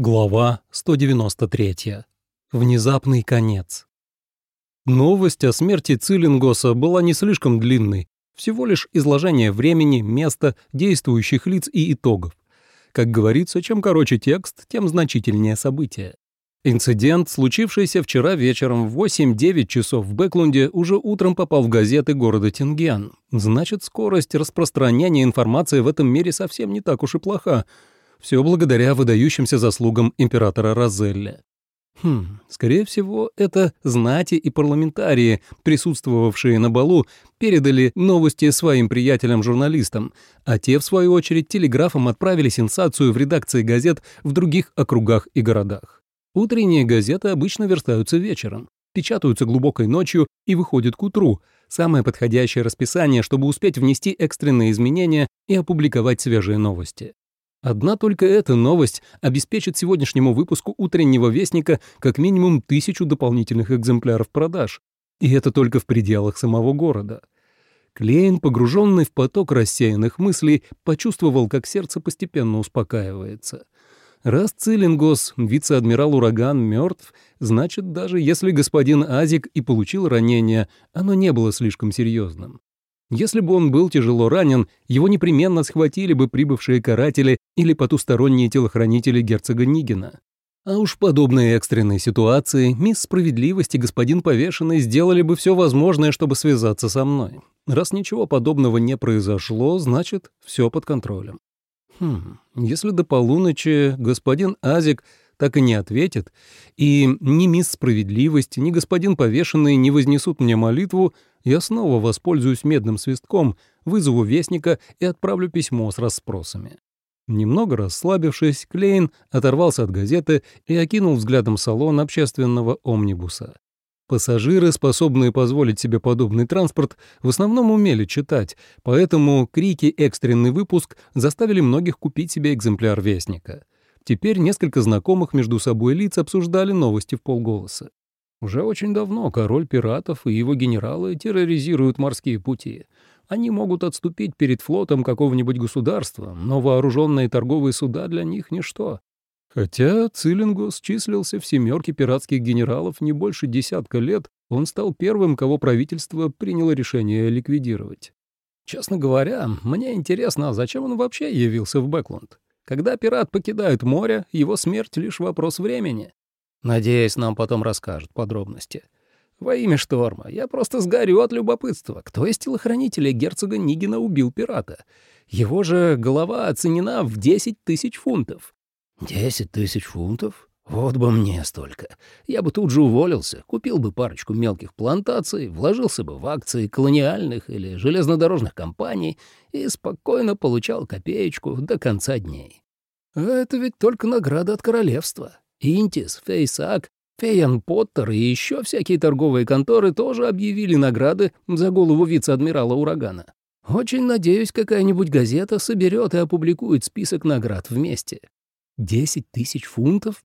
Глава 193. Внезапный конец. Новость о смерти Цилингоса была не слишком длинной, всего лишь изложение времени, места, действующих лиц и итогов. Как говорится, чем короче текст, тем значительнее событие. Инцидент, случившийся вчера вечером в 8-9 часов в Бэклунде, уже утром попал в газеты города Тингиан. Значит, скорость распространения информации в этом мире совсем не так уж и плоха, все благодаря выдающимся заслугам императора Розелли. Хм, скорее всего, это знати и парламентарии, присутствовавшие на балу, передали новости своим приятелям-журналистам, а те, в свою очередь, телеграфом отправили сенсацию в редакции газет в других округах и городах. Утренние газеты обычно верстаются вечером, печатаются глубокой ночью и выходят к утру, самое подходящее расписание, чтобы успеть внести экстренные изменения и опубликовать свежие новости. Одна только эта новость обеспечит сегодняшнему выпуску «Утреннего вестника» как минимум тысячу дополнительных экземпляров продаж. И это только в пределах самого города. Клейн, погруженный в поток рассеянных мыслей, почувствовал, как сердце постепенно успокаивается. Раз Циллингос, вице-адмирал Ураган, мертв, значит, даже если господин Азик и получил ранение, оно не было слишком серьезным. Если бы он был тяжело ранен, его непременно схватили бы прибывшие каратели или потусторонние телохранители герцога Нигина. А уж в подобной экстренной ситуации мисс Справедливость и господин Повешенный сделали бы все возможное, чтобы связаться со мной. Раз ничего подобного не произошло, значит, все под контролем. Хм, если до полуночи господин Азик так и не ответит, и ни мисс Справедливость, ни господин Повешенный не вознесут мне молитву, я снова воспользуюсь медным свистком, вызову вестника и отправлю письмо с расспросами. Немного расслабившись, Клейн оторвался от газеты и окинул взглядом салон общественного омнибуса. Пассажиры, способные позволить себе подобный транспорт, в основном умели читать, поэтому крики «экстренный выпуск» заставили многих купить себе экземпляр «Вестника». Теперь несколько знакомых между собой лиц обсуждали новости в полголоса. Уже очень давно король пиратов и его генералы терроризируют морские пути. Они могут отступить перед флотом какого-нибудь государства, но вооруженные торговые суда для них — ничто. Хотя Цилингус числился в семерке пиратских генералов не больше десятка лет, он стал первым, кого правительство приняло решение ликвидировать. Честно говоря, мне интересно, зачем он вообще явился в Бэклунд? Когда пират покидает море, его смерть — лишь вопрос времени. Надеюсь, нам потом расскажут подробности. Во имя шторма, я просто сгорю от любопытства. Кто из телохранителей герцога Нигина убил пирата? Его же голова оценена в 10 тысяч фунтов. 10 тысяч фунтов? Вот бы мне столько. Я бы тут же уволился, купил бы парочку мелких плантаций, вложился бы в акции колониальных или железнодорожных компаний и спокойно получал копеечку до конца дней. А это ведь только награда от королевства. Интис, Фейсак, Фейян Поттер и еще всякие торговые конторы тоже объявили награды за голову вице-адмирала Урагана. Очень надеюсь, какая-нибудь газета соберет и опубликует список наград вместе. Десять тысяч фунтов?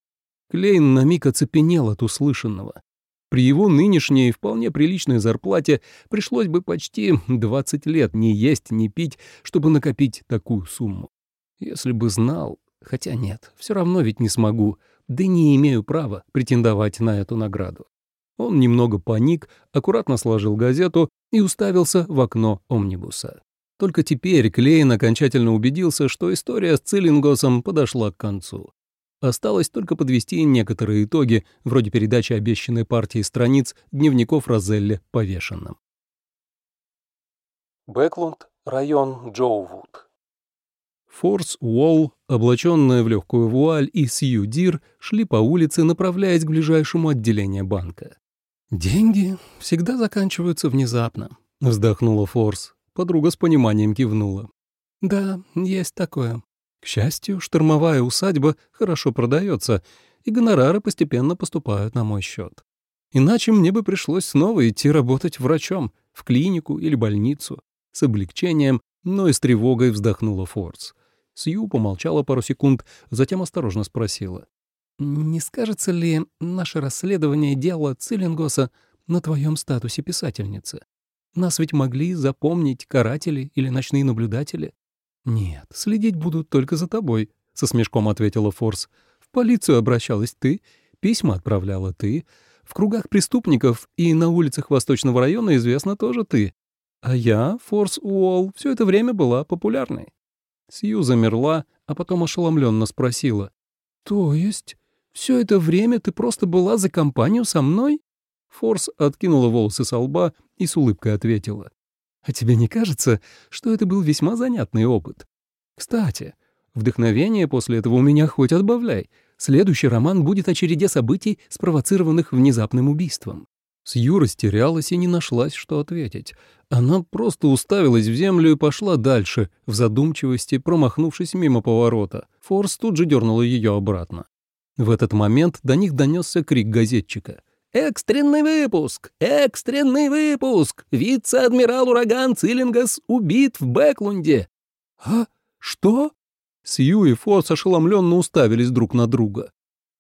Клейн на миг оцепенел от услышанного. При его нынешней вполне приличной зарплате пришлось бы почти 20 лет не есть, не пить, чтобы накопить такую сумму. Если бы знал, хотя нет, все равно ведь не смогу да не имею права претендовать на эту награду. Он немного паник, аккуратно сложил газету и уставился в окно омнибуса. Только теперь Клейн окончательно убедился, что история с Циллингосом подошла к концу. Осталось только подвести некоторые итоги, вроде передачи обещанной партии страниц дневников Розелли повешенным. Бэклунд, район Джоувуд. Форс Уолл, облаченная в легкую вуаль, и Сью Дир шли по улице, направляясь к ближайшему отделению банка. «Деньги всегда заканчиваются внезапно», — вздохнула Форс. Подруга с пониманием кивнула. «Да, есть такое. К счастью, штормовая усадьба хорошо продается, и гонорары постепенно поступают на мой счет. Иначе мне бы пришлось снова идти работать врачом, в клинику или больницу. С облегчением, но и с тревогой вздохнула Форс. Сью помолчала пару секунд, затем осторожно спросила. «Не скажется ли наше расследование дела Циллингоса на твоем статусе писательницы? Нас ведь могли запомнить каратели или ночные наблюдатели?» «Нет, следить будут только за тобой», — со смешком ответила Форс. «В полицию обращалась ты, письма отправляла ты, в кругах преступников и на улицах Восточного района известно тоже ты. А я, Форс Уолл, все это время была популярной». Сью замерла, а потом ошеломленно спросила. «То есть все это время ты просто была за компанию со мной?» Форс откинула волосы со лба и с улыбкой ответила. «А тебе не кажется, что это был весьма занятный опыт? Кстати, вдохновение после этого у меня хоть отбавляй. Следующий роман будет о череде событий, спровоцированных внезапным убийством». Сью растерялась и не нашлась, что ответить. Она просто уставилась в землю и пошла дальше, в задумчивости, промахнувшись мимо поворота. Форс тут же дернула ее обратно. В этот момент до них донесся крик газетчика. «Экстренный выпуск! Экстренный выпуск! Вице-адмирал ураган Циллингас убит в Бэклунде!» «А? Что?» Сью и Форс ошеломленно уставились друг на друга.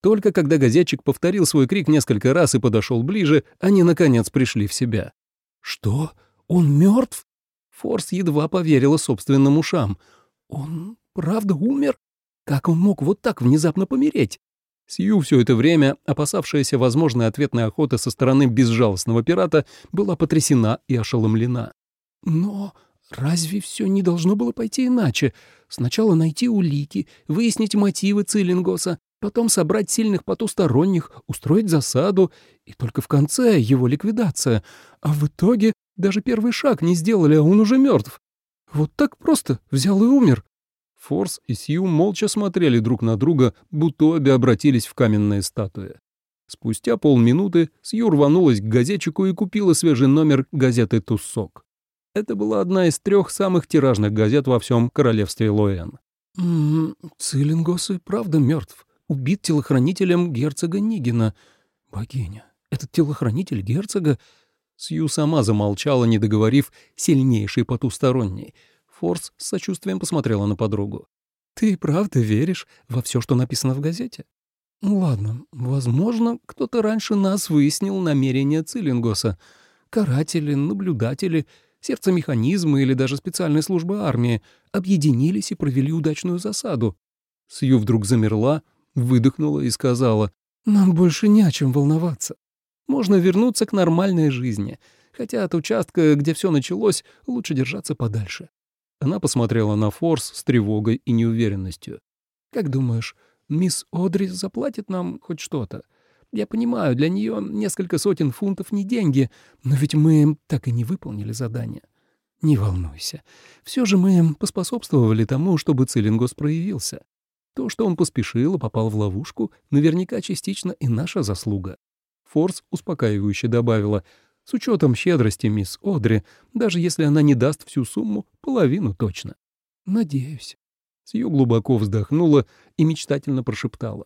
Только когда газетчик повторил свой крик несколько раз и подошел ближе, они, наконец, пришли в себя. «Что? Он мертв?» Форс едва поверила собственным ушам. «Он правда умер? Как он мог вот так внезапно помереть?» Сью все это время, опасавшаяся возможной ответной охоты со стороны безжалостного пирата, была потрясена и ошеломлена. «Но разве все не должно было пойти иначе? Сначала найти улики, выяснить мотивы Циллингоса, потом собрать сильных потусторонних, устроить засаду, и только в конце его ликвидация. А в итоге даже первый шаг не сделали, а он уже мертв. Вот так просто взял и умер. Форс и Сью молча смотрели друг на друга, будто обе обратились в каменные статуи. Спустя полминуты Сью рванулась к газетчику и купила свежий номер газеты «Туссок». Это была одна из трех самых тиражных газет во всем королевстве Лоэн. «М «Циллингос и правда мертв», убит телохранителем герцога Нигина. Богиня, этот телохранитель герцога... Сью сама замолчала, не договорив, сильнейший потусторонний. Форс с сочувствием посмотрела на подругу. «Ты правда веришь во все, что написано в газете?» «Ну «Ладно, возможно, кто-то раньше нас выяснил намерения Циллингоса. Каратели, наблюдатели, сердцемеханизмы или даже специальные службы армии объединились и провели удачную засаду». Сью вдруг замерла, выдохнула и сказала, «Нам больше не о чем волноваться. Можно вернуться к нормальной жизни, хотя от участка, где все началось, лучше держаться подальше». Она посмотрела на Форс с тревогой и неуверенностью. «Как думаешь, мисс Одри заплатит нам хоть что-то? Я понимаю, для нее несколько сотен фунтов не деньги, но ведь мы так и не выполнили задание. Не волнуйся. Все же мы поспособствовали тому, чтобы Циллингос проявился. То, что он поспешил и попал в ловушку, наверняка частично и наша заслуга. Форс успокаивающе добавила, с учетом щедрости мисс Одри, даже если она не даст всю сумму, половину точно. Надеюсь. Сью глубоко вздохнула и мечтательно прошептала.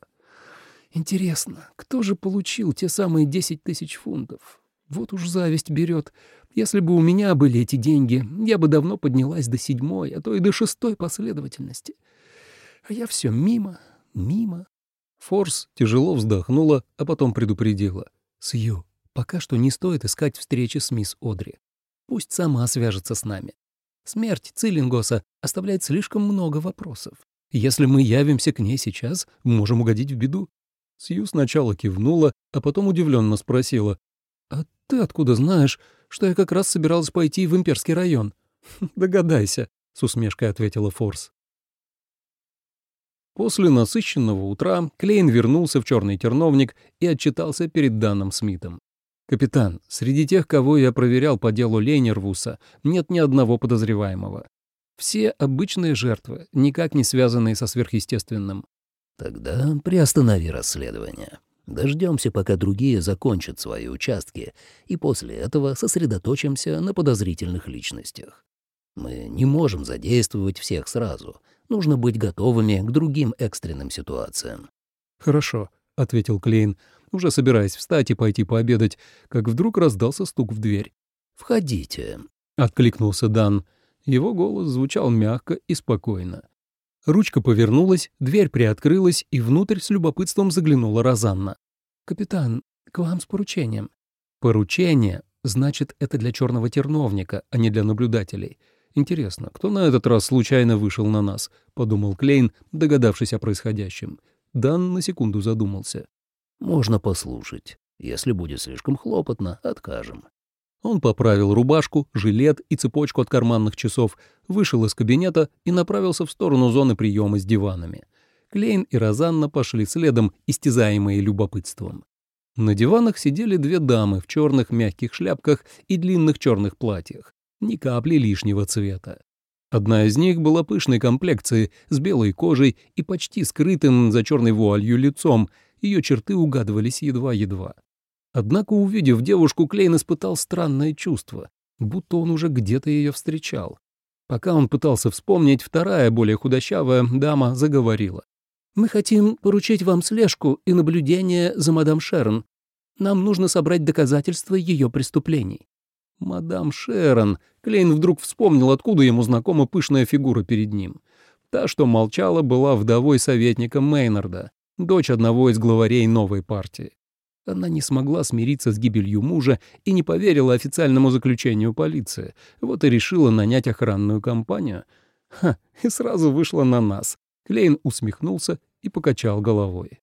Интересно, кто же получил те самые десять тысяч фунтов? Вот уж зависть берет. Если бы у меня были эти деньги, я бы давно поднялась до седьмой, а то и до шестой последовательности. А я все мимо, мимо. Форс тяжело вздохнула, а потом предупредила. «Сью, пока что не стоит искать встречи с мисс Одри. Пусть сама свяжется с нами. Смерть Циллингоса оставляет слишком много вопросов. Если мы явимся к ней сейчас, можем угодить в беду». Сью сначала кивнула, а потом удивленно спросила. «А ты откуда знаешь, что я как раз собиралась пойти в имперский район?» «Догадайся», — с усмешкой ответила Форс. После насыщенного утра Клейн вернулся в черный терновник и отчитался перед Даном Смитом. «Капитан, среди тех, кого я проверял по делу Лейнервуса, нет ни одного подозреваемого. Все обычные жертвы, никак не связанные со сверхъестественным». «Тогда приостанови расследование. Дождемся, пока другие закончат свои участки, и после этого сосредоточимся на подозрительных личностях. Мы не можем задействовать всех сразу» Нужно быть готовыми к другим экстренным ситуациям. «Хорошо», — ответил Клейн, уже собираясь встать и пойти пообедать, как вдруг раздался стук в дверь. «Входите», — откликнулся Дан. Его голос звучал мягко и спокойно. Ручка повернулась, дверь приоткрылась, и внутрь с любопытством заглянула Розанна. «Капитан, к вам с поручением». «Поручение, значит, это для черного терновника, а не для наблюдателей. Интересно, кто на этот раз случайно вышел на нас? Подумал Клейн, догадавшись о происходящем. Дан на секунду задумался. «Можно послушать. Если будет слишком хлопотно, откажем». Он поправил рубашку, жилет и цепочку от карманных часов, вышел из кабинета и направился в сторону зоны приема с диванами. Клейн и Розанна пошли следом, истязаемые любопытством. На диванах сидели две дамы в черных мягких шляпках и длинных черных платьях, ни капли лишнего цвета. Одна из них была пышной комплекции, с белой кожей и почти скрытым за черной вуалью лицом, ее черты угадывались едва-едва. Однако, увидев девушку, Клейн испытал странное чувство, будто он уже где-то ее встречал. Пока он пытался вспомнить, вторая, более худощавая дама заговорила. «Мы хотим поручить вам слежку и наблюдение за мадам Шерон. Нам нужно собрать доказательства ее преступлений». Мадам Шерон. Клейн вдруг вспомнил, откуда ему знакома пышная фигура перед ним. Та, что молчала, была вдовой советника Мейнарда, дочь одного из главарей новой партии. Она не смогла смириться с гибелью мужа и не поверила официальному заключению полиции. Вот и решила нанять охранную компанию. Ха, и сразу вышла на нас. Клейн усмехнулся и покачал головой.